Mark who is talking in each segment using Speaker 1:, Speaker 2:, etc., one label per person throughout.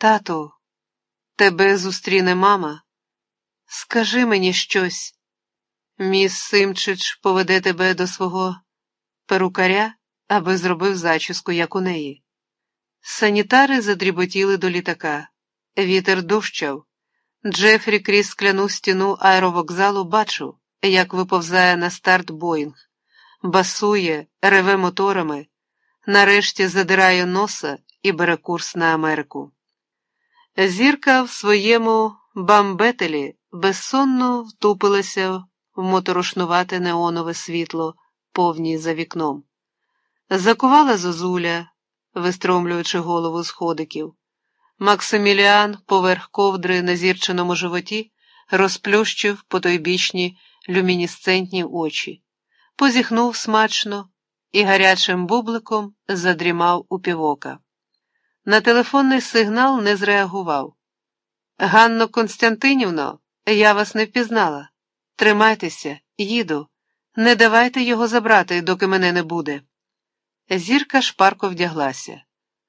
Speaker 1: Тату, тебе зустріне мама. Скажи мені щось. Міс Симчич поведе тебе до свого перукаря, аби зробив зачіску, як у неї. Санітари задріботіли до літака. Вітер дощав. Джефрі крізь скляну стіну аеровокзалу бачив, як виповзає на старт Боїнг, басує, реве моторами, нарешті задирає носа і бере курс на Америку. Зірка в своєму бамбетелі безсонно втупилася в моторошнувате неонове світло, повній за вікном. Закувала зозуля, вистромлюючи голову з ходиків. Максиміліан поверх ковдри на зірченому животі розплющив потойбічні люмінісцентні очі, позіхнув смачно і гарячим бубликом задрімав у півока. На телефонний сигнал не зреагував. Ганно Константинівно, я вас не впізнала. Тримайтеся, їду, не давайте його забрати, доки мене не буде. Зірка шпарко вдяглася,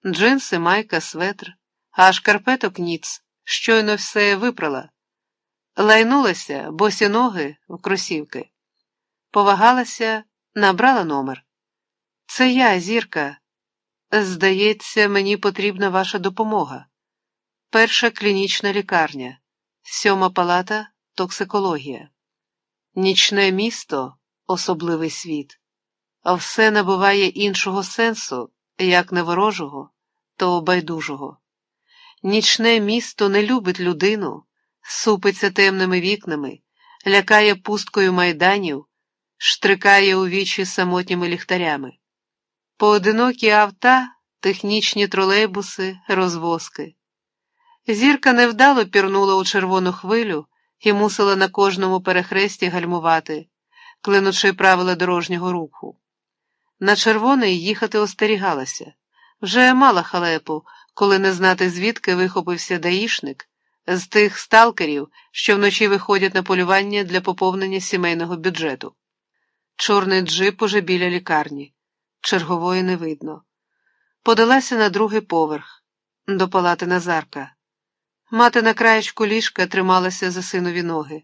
Speaker 1: джинси, майка, светр, а шкарпеток ніц, щойно все випрала. Лайнулася, босі ноги в кросівки. Повагалася, набрала номер. Це я, зірка. Здається, мені потрібна ваша допомога. Перша клінічна лікарня, сьома палата, токсикологія, нічне місто, особливий світ, все набуває іншого сенсу, як не ворожого, то байдужого. Нічне місто не любить людину, супиться темними вікнами, лякає пусткою майданів, штрикає у вічі самотніми ліхтарями. Поодинокі авта, технічні тролейбуси, розвозки. Зірка невдало пірнула у червону хвилю і мусила на кожному перехресті гальмувати, клинучи правила дорожнього руху. На червоний їхати остерігалася. Вже мала халепу, коли не знати, звідки вихопився даїшник, з тих сталкерів, що вночі виходять на полювання для поповнення сімейного бюджету. Чорний джип уже біля лікарні, чергової не видно. Подалася на другий поверх, до палати Назарка. Мати на краєчку ліжка трималася за синові ноги.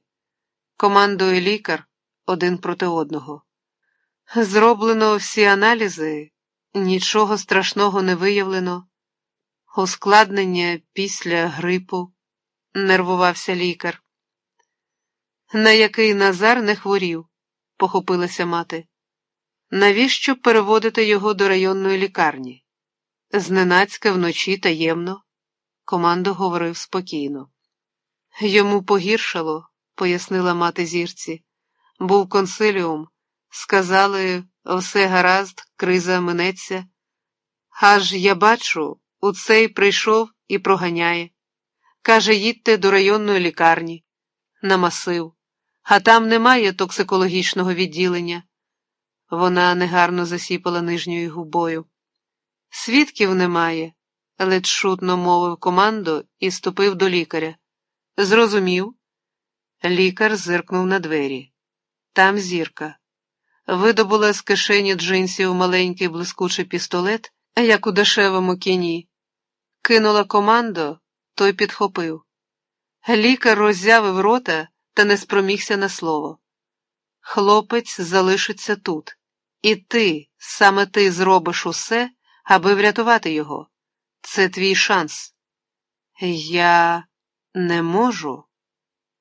Speaker 1: Командує лікар один проти одного. Зроблено всі аналізи, нічого страшного не виявлено. Ускладнення після грипу, нервувався лікар. На який Назар не хворів, похопилася мати. Навіщо переводити його до районної лікарні? Зненацька вночі таємно. Командо говорив спокійно. Йому погіршало, пояснила мати зірці. Був консиліум. Сказали, все гаразд, криза минеться. Аж я бачу, у цей прийшов і проганяє. Каже, їдьте до районної лікарні, на масив, а там немає токсикологічного відділення. Вона негарно засіпала нижньою губою. Свідків немає, ледь шутно мовив командо і ступив до лікаря. Зрозумів. Лікар зиркнув на двері. Там зірка. Видобула з кишені джинсів маленький блискучий пістолет, як у дешевому кіні. Кинула командо, той підхопив. Лікар роззявив рота та не спромігся на слово. Хлопець залишиться тут, і ти, саме ти зробиш усе, аби врятувати його. Це твій шанс. Я не можу.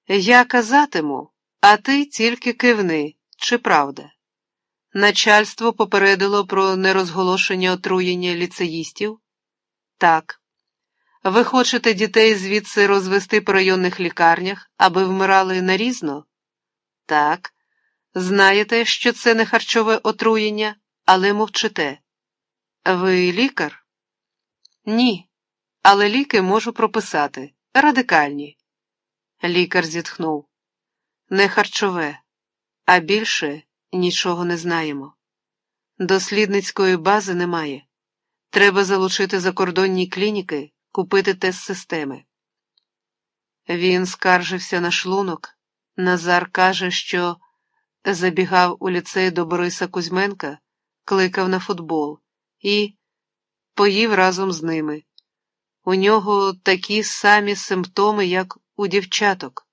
Speaker 1: Я казатиму, а ти тільки кивни, чи правда? Начальство попередило про нерозголошення отруєння ліцеїстів? Так. Ви хочете дітей звідси розвести по районних лікарнях, аби вмирали нарізно? Так. Знаєте, що це не харчове отруєння, але мовчите. Ви лікар? Ні, але ліки можу прописати. Радикальні. Лікар зітхнув. Не харчове, а більше нічого не знаємо. Дослідницької бази немає. Треба залучити закордонні клініки, купити тест системи. Він скаржився на шлунок. Назар каже, що забігав у ліцей до Бориса Кузьменка, кликав на футбол і поїв разом з ними. У нього такі самі симптоми, як у дівчаток.